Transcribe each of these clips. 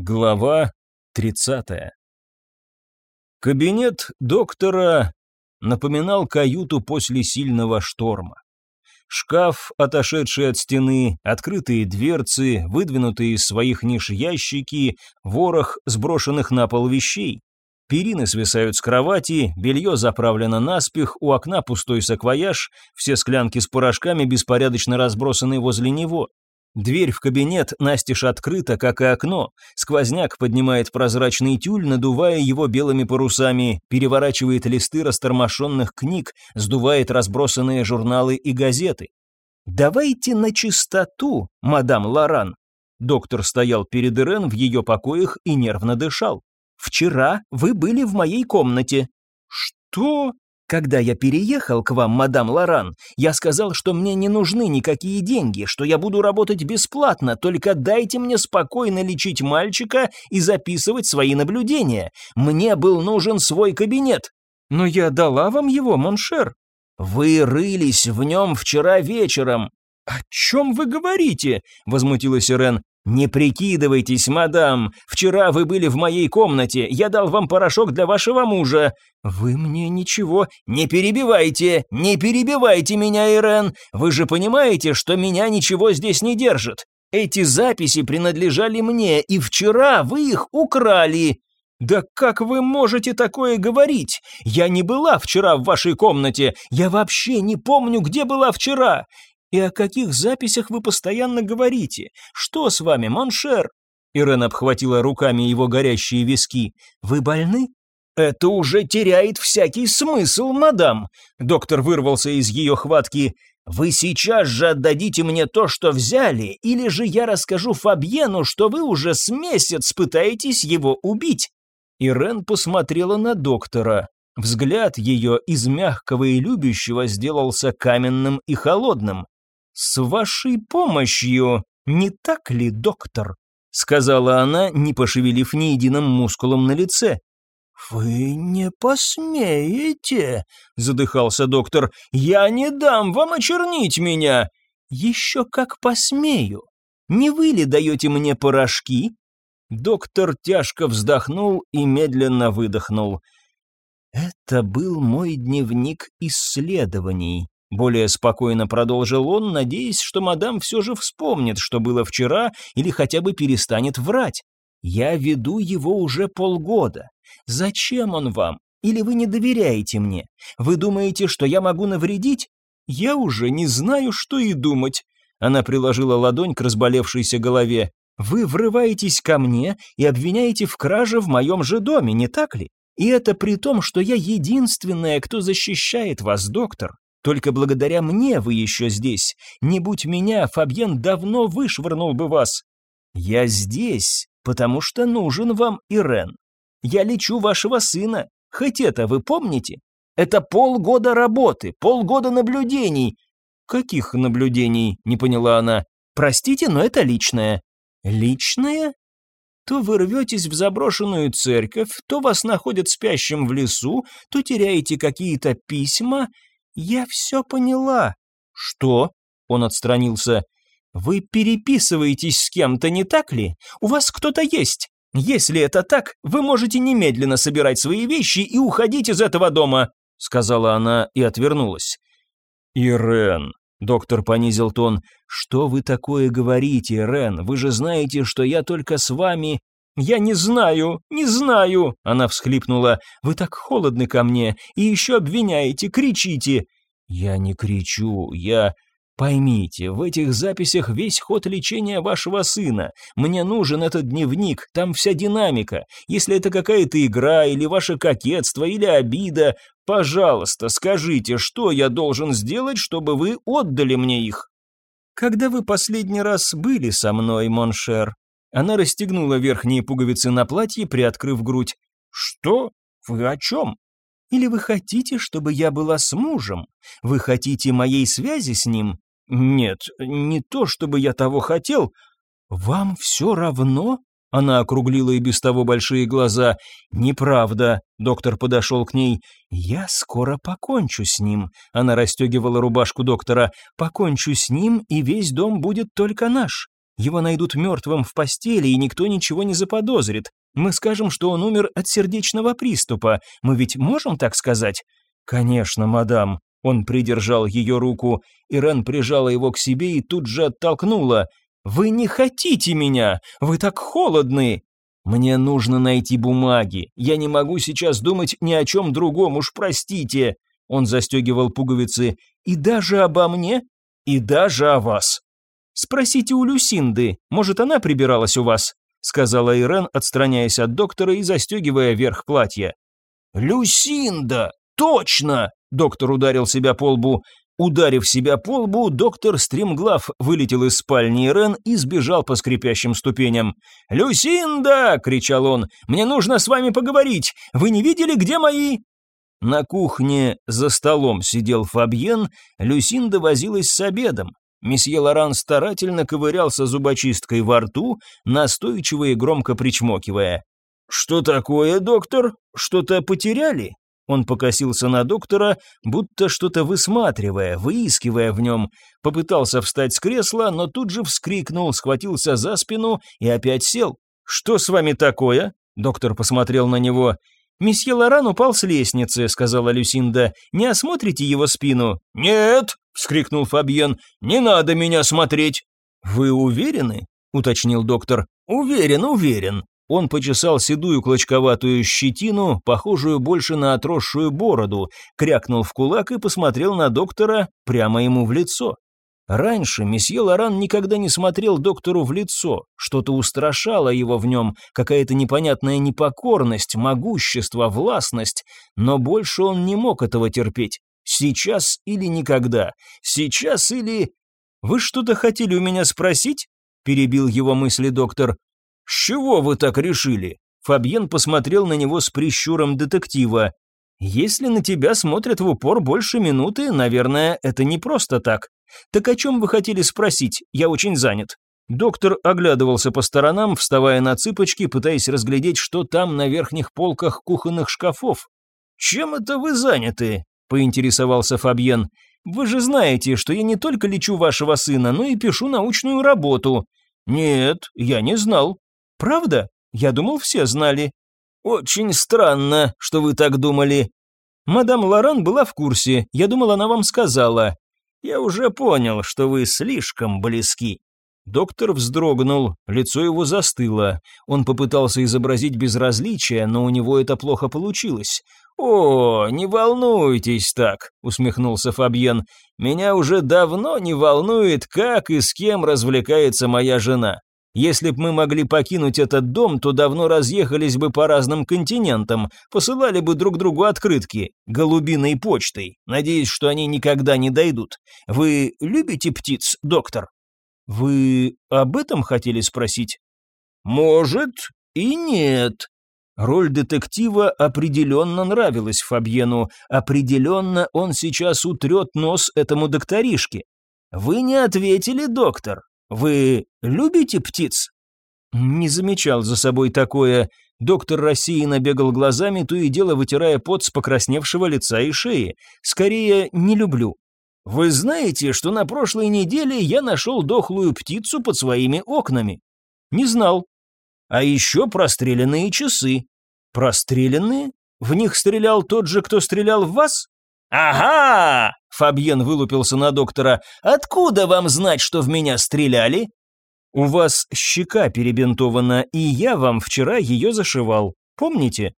Глава 30. Кабинет доктора напоминал каюту после сильного шторма. Шкаф, отошедший от стены, открытые дверцы, выдвинутые из своих ниш ящики, ворох сброшенных на пол вещей. Перины свисают с кровати, белье заправлено наспех, у окна пустой саквояж, все склянки с порошками беспорядочно разбросаны возле него. Дверь в кабинет настежь открыта, как и окно. Сквозняк поднимает прозрачный тюль, надувая его белыми парусами, переворачивает листы растормошенных книг, сдувает разбросанные журналы и газеты. «Давайте на чистоту, мадам Лоран». Доктор стоял перед Ирен в ее покоях и нервно дышал. «Вчера вы были в моей комнате». «Что?» Когда я переехал к вам, мадам Лоран, я сказал, что мне не нужны никакие деньги, что я буду работать бесплатно, только дайте мне спокойно лечить мальчика и записывать свои наблюдения. Мне был нужен свой кабинет. Но я дала вам его, mon cher. Вы рылись в нем вчера вечером. «О чем вы говорите?» – возмутилась Ирен. «Не прикидывайтесь, мадам. Вчера вы были в моей комнате. Я дал вам порошок для вашего мужа. Вы мне ничего... Не перебивайте! Не перебивайте меня, Ирен! Вы же понимаете, что меня ничего здесь не держит. Эти записи принадлежали мне, и вчера вы их украли. «Да как вы можете такое говорить? Я не была вчера в вашей комнате. Я вообще не помню, где была вчера. «И о каких записях вы постоянно говорите? Что с вами, mon cher?» Ирен обхватила руками его горящие виски. «Вы больны?» «Это уже теряет всякий смысл, мадам!» Доктор вырвался из ее хватки. «Вы сейчас же отдадите мне то, что взяли, или же я расскажу Фабьену, что вы уже с месяц пытаетесь его убить!» Ирен посмотрела на доктора. Взгляд ее из мягкого и любящего сделался каменным и холодным. «С вашей помощью, не так ли, доктор?» — сказала она, не пошевелив ни единым мускулом на лице. «Вы не посмеете!» — задыхался доктор. «Я не дам вам очернить меня!» «Еще как посмею! Не вы ли даете мне порошки?» Доктор тяжко вздохнул и медленно выдохнул. «Это был мой дневник исследований», более спокойно продолжил он, надеясь, что мадам все же вспомнит, что было вчера, или хотя бы перестанет врать. «Я веду его уже полгода. Зачем он вам? Или вы не доверяете мне? Вы думаете, что я могу навредить? Я уже не знаю, что и думать». Она приложила ладонь к разболевшейся голове. «Вы врываетесь ко мне и обвиняете в краже в моем же доме, не так ли? И это при том, что я единственная, кто защищает вас, доктор. Только благодаря мне вы еще здесь. Не будь меня, Фабьен давно вышвырнул бы вас. Я здесь, потому что нужен вам Ирен. Я лечу вашего сына. Хоть это вы помните? Это полгода работы, полгода наблюдений. Каких наблюдений? Не поняла она. Простите, но это личное. Личное? То вы рветесь в заброшенную церковь, то вас находят спящим в лесу, то теряете какие-то письма, «Я все поняла». «Что?» — он отстранился. «Вы переписываетесь с кем-то, не так ли? У вас кто-то есть. Если это так, вы можете немедленно собирать свои вещи и уходить из этого дома», — сказала она и отвернулась. «Ирен», — доктор понизил тон, — «что вы такое говорите, Ирен? Вы же знаете, что я только с вами...» «Я не знаю, не знаю!» Она всхлипнула. «Вы так холодны ко мне и еще обвиняете, кричите!» «Я не кричу, я...» «Поймите, в этих записях весь ход лечения вашего сына. Мне нужен этот дневник, там вся динамика. Если это какая-то игра, или ваше кокетство, или обида, пожалуйста, скажите, что я должен сделать, чтобы вы отдали мне их?» «Когда вы последний раз были со мной, mon cher?» Она расстегнула верхние пуговицы на платье, приоткрыв грудь. «Что? Вы о чем?» «Или вы хотите, чтобы я была с мужем? Вы хотите моей связи с ним?» «Нет, не то, чтобы я того хотел. Вам все равно?» Она округлила и без того большие глаза. «Неправда», — доктор подошел к ней. «Я скоро покончу с ним». Она расстегивала рубашку доктора. «Покончу с ним, и весь дом будет только наш. Его найдут мертвым в постели, и никто ничего не заподозрит. Мы скажем, что он умер от сердечного приступа. Мы ведь можем так сказать?» «Конечно, мадам». Он придержал ее руку. Ирен прижала его к себе и тут же оттолкнула. «Вы не хотите меня! Вы так холодны!» «Мне нужно найти бумаги. Я не могу сейчас думать ни о чем другом, уж простите!» Он застегивал пуговицы. «И даже обо мне? И даже о вас!» «Спросите у Люсинды, может, она прибиралась у вас?» сказала Ирен, отстраняясь от доктора и застегивая верх платья. «Люсинда! Точно!» Доктор ударил себя по лбу. Ударив себя по лбу, доктор стремглав вылетел из спальни Ирен и сбежал по скрипящим ступеням. «Люсинда!» — кричал он. «Мне нужно с вами поговорить! Вы не видели, где мои...» На кухне за столом сидел Фабьен, Люсинда возилась с обедом. Месье Лоран старательно ковырялся зубочисткой во рту, настойчиво и громко причмокивая. «Что такое, доктор? Что-то потеряли?» Он покосился на доктора, будто что-то высматривая, выискивая в нем. Попытался встать с кресла, но тут же вскрикнул, схватился за спину и опять сел. «Что с вами такое?» Доктор посмотрел на него. «Месье Лоран упал с лестницы», — сказала Люсинда. «Не осмотрите его спину?» «Нет!» — вскрикнул Фабьен. «Не надо меня смотреть!» «Вы уверены?» — уточнил доктор. «Уверен, уверен. Он почесал седую клочковатую щетину, похожую больше на отросшую бороду, крякнул в кулак и посмотрел на доктора прямо ему в лицо. Раньше месье Лоран никогда не смотрел доктору в лицо, что-то устрашало его в нем, какая-то непонятная непокорность, могущество, властность, но больше он не мог этого терпеть. Сейчас или никогда, сейчас или... «Вы что-то хотели у меня спросить?» – перебил его мысли доктор. «С чего вы так решили?» Фабьен посмотрел на него с прищуром детектива. «Если на тебя смотрят в упор больше минуты, наверное, это не просто так. Так о чем вы хотели спросить? Я очень занят». Доктор оглядывался по сторонам, вставая на цыпочки, пытаясь разглядеть, что там на верхних полках кухонных шкафов. «Чем это вы заняты?» – поинтересовался Фабьен. «Вы же знаете, что я не только лечу вашего сына, но и пишу научную работу». «Нет, я не знал», Правда? Я думал, все знали. Очень странно, что вы так думали. Мадам Лоран была в курсе, я думал, она вам сказала. Я уже понял, что вы слишком близки. Доктор вздрогнул, лицо его застыло. Он попытался изобразить безразличие, но у него это плохо получилось. «О, не волнуйтесь так», — усмехнулся Фабьен. «Меня уже давно не волнует, как и с кем развлекается моя жена. Если б мы могли покинуть этот дом, то давно разъехались бы по разным континентам, посылали бы друг другу открытки, голубиной почтой, надеясь, что они никогда не дойдут. Вы любите птиц, доктор? Вы об этом хотели спросить? Может и нет. Роль детектива определенно нравилась Фабьену, определенно он сейчас утрет нос этому докторишке. Вы не ответили, доктор. Вы любите птиц?» Не замечал за собой такое. Доктор рассеянно бегал глазами, то и дело вытирая пот с покрасневшего лица и шеи. Скорее, не люблю. «Вы знаете, что на прошлой неделе я нашел дохлую птицу под своими окнами?» «Не знал». «А еще простреленные часы». «Простреленные? В них стрелял тот же, кто стрелял в вас?» «Ага!» — Фабьен вылупился на доктора. «Откуда вам знать, что в меня стреляли?» «У вас щека перебинтована, и я вам вчера ее зашивал. Помните?»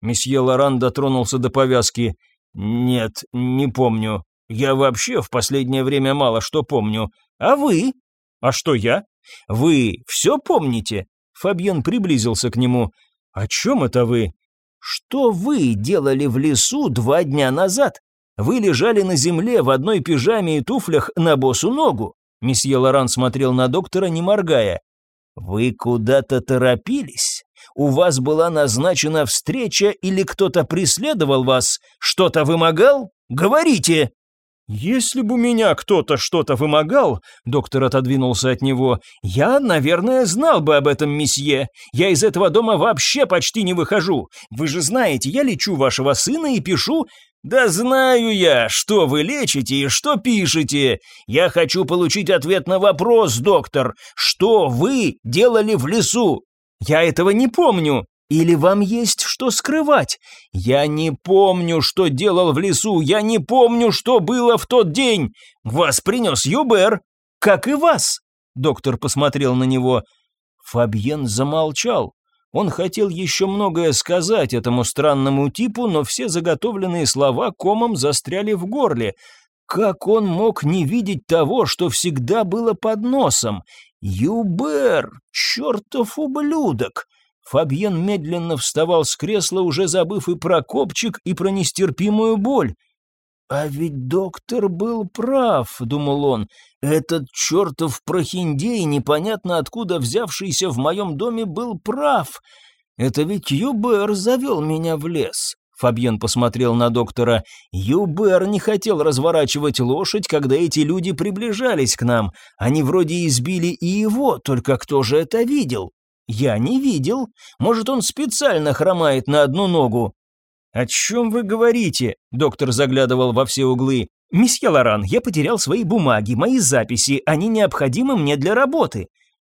Месье Лоран дотронулся до повязки. «Нет, не помню. Я вообще в последнее время мало что помню. А вы?» «А что я?» «Вы все помните?» Фабьен приблизился к нему. «О чем это вы?» Что вы делали в лесу два дня назад? Вы лежали на земле в одной пижаме и туфлях на босу ногу. Месье Лоран смотрел на доктора, не моргая. Вы куда-то торопились? У вас была назначена встреча или кто-то преследовал вас? Что-то вымогал? Говорите!» «Если бы у меня кто-то что-то вымогал», — доктор отодвинулся от него, — «я, наверное, знал бы об этом, месье. Я из этого дома вообще почти не выхожу. Вы же знаете, я лечу вашего сына и пишу...» «Да знаю я, что вы лечите и что пишете. Я хочу получить ответ на вопрос, доктор. Что вы делали в лесу?» «Я этого не помню. Или вам есть что скрывать? Я не помню, что делал в лесу. Я не помню, что было в тот день. Вас принес Юбер». «Как и вас», — доктор посмотрел на него. Фабьен замолчал. Он хотел еще многое сказать этому странному типу, но все заготовленные слова комом застряли в горле. Как он мог не видеть того, что всегда было под носом? Юбер, чертов ублюдок! Фабьен медленно вставал с кресла, уже забыв и про копчик, и про нестерпимую боль. «А ведь доктор был прав», — думал он. «Этот чертов прохиндей, непонятно откуда взявшийся в моем доме, был прав. Это ведь Юбер завел меня в лес». Фабьен посмотрел на доктора. «Юбер не хотел разворачивать лошадь, когда эти люди приближались к нам. Они вроде избили и его, только кто же это видел?» «Я не видел. Может, он специально хромает на одну ногу. «О чем вы говорите?» – доктор заглядывал во все углы. «Месье Лоран, я потерял свои бумаги, мои записи, они необходимы мне для работы».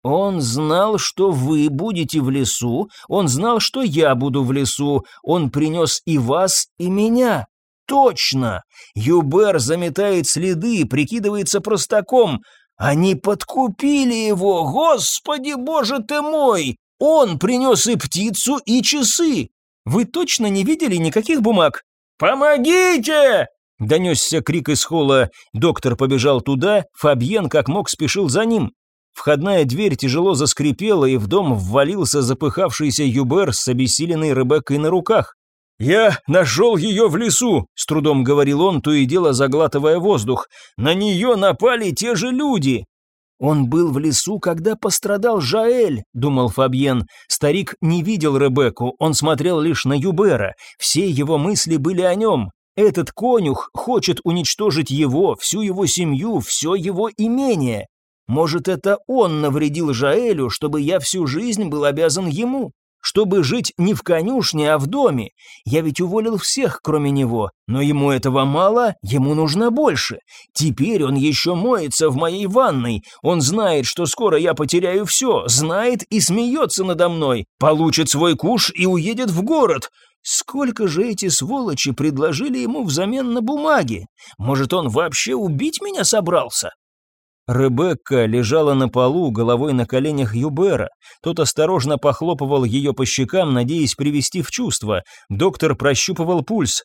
«Он знал, что вы будете в лесу, он знал, что я буду в лесу, он принес и вас, и меня». «Точно! Юбер заметает следы, прикидывается простаком. Они подкупили его, господи боже ты мой! Он принес и птицу, и часы. Вы точно не видели никаких бумаг?» «Помогите!» Донесся крик из холла. Доктор побежал туда, Фабьен как мог спешил за ним. Входная дверь тяжело заскрипела, и в дом ввалился запыхавшийся Юбер с обессиленной Ребеккой на руках. «Я нашел ее в лесу», — с трудом говорил он, то и дело заглатывая воздух. «На нее напали те же люди. «Он был в лесу, когда пострадал Жаэль», — думал Фабьен. Старик не видел Ребекку, он смотрел лишь на Юбера. Все его мысли были о нем. Этот конюх хочет уничтожить его, всю его семью, все его имение. Может, это он навредил Жаэлю, чтобы я всю жизнь был обязан ему? Чтобы жить не в конюшне, а в доме. Я ведь уволил всех, кроме него, но ему этого мало, ему нужно больше. Теперь он еще моется в моей ванной, он знает, что скоро я потеряю все, знает и смеется надо мной, получит свой куш и уедет в город. Сколько же эти сволочи предложили ему взамен на бумаги? Может, он вообще убить меня собрался? Ребекка лежала на полу, головой на коленях Юбера. Тот осторожно похлопывал ее по щекам, надеясь привести в чувство. Доктор прощупывал пульс.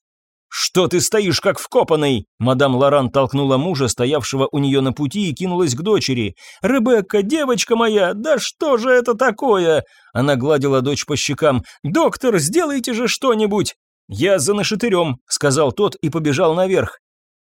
«Что ты стоишь как вкопанный?» Мадам Лоран толкнула мужа, стоявшего у нее на пути, и кинулась к дочери. «Ребекка, девочка моя, да что же это такое?» Она гладила дочь по щекам. «Доктор, сделайте же что-нибудь!» «Я за нашатырем», — сказал тот и побежал наверх.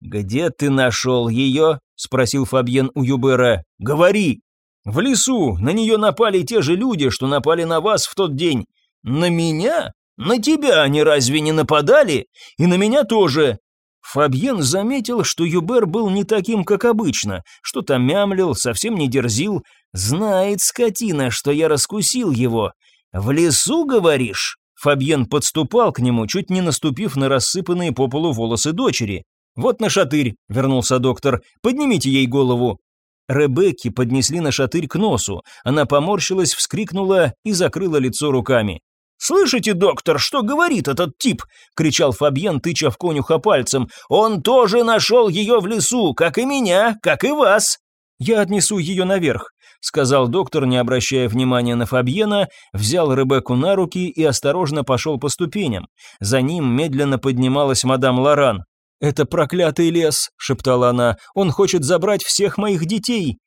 «Где ты нашел ее?» — спросил Фабьен у Юбера. «Говори!» «В лесу! На нее напали те же люди, что напали на вас в тот день!» «На меня? На тебя они разве не нападали? И на меня тоже!» Фабьен заметил, что Юбер был не таким, как обычно, что-то мямлил, совсем не дерзил. «Знает скотина, что я раскусил его. В лесу, говоришь?» Фабьен подступал к нему, чуть не наступив на рассыпанные по полу волосы дочери. «Вот на шатырь», — вернулся доктор, — «поднимите ей голову». Ребекки поднесли на шатырь к носу. Она поморщилась, вскрикнула и закрыла лицо руками. «Слышите, доктор, что говорит этот тип?» — кричал Фабьен, тыча в конюха пальцем. «Он тоже нашел ее в лесу, как и меня, как и вас!» «Я отнесу ее наверх», — сказал доктор, не обращая внимания на Фабьена, взял Ребекку на руки и осторожно пошел по ступеням. За ним медленно поднималась мадам Лоран. «Это проклятый лес», — шептала она, — «он хочет забрать всех моих детей».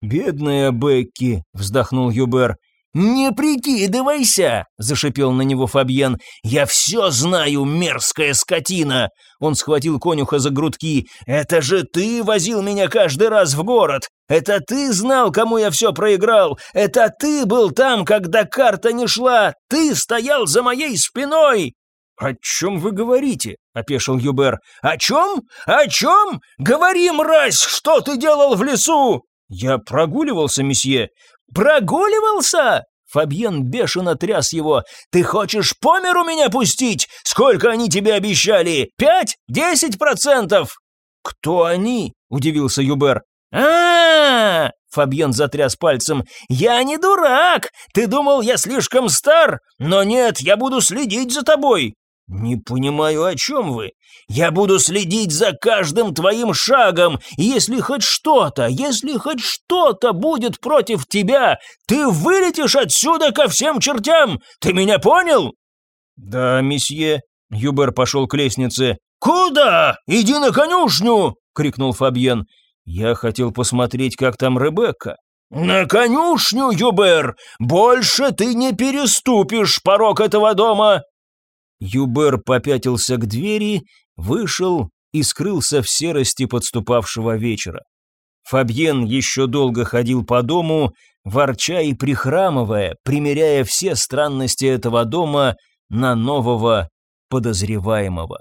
«Бедная Бекки», — вздохнул Юбер. «Не прикидывайся!» – зашипел на него Фабьен. «Я все знаю, мерзкая скотина!» Он схватил конюха за грудки. «Это же ты возил меня каждый раз в город! Это ты знал, кому я все проиграл! Это ты был там, когда карта не шла! Ты стоял за моей спиной!» «О чем вы говорите?» — опешил Юбер. «О чем? О чем? Говори, мразь, что ты делал в лесу?» «Я прогуливался, месье». «Прогуливался?» Фабьен бешено тряс его. «Ты хочешь по миру меня пустить? Сколько они тебе обещали? Пять? Десять процентов?» «Кто они?» – удивился Юбер. а, -а, -а Фабьен затряс пальцем. «Я не дурак! Ты думал, я слишком стар? Но нет, я буду следить за тобой!» «Не понимаю, о чем вы. Я буду следить за каждым твоим шагом, и если хоть что-то, если хоть что-то будет против тебя, ты вылетишь отсюда ко всем чертям! Ты меня понял?» «Да, месье», — Юбер пошел к лестнице. «Куда? Иди на конюшню!» — крикнул Фабьен. «Я хотел посмотреть, как там Ребекка». «На конюшню, Юбер! Больше ты не переступишь порог этого дома!» Юбер попятился к двери, вышел и скрылся в серости подступавшего вечера. Фабьен еще долго ходил по дому, ворча и прихрамывая, примеряя все странности этого дома на нового подозреваемого.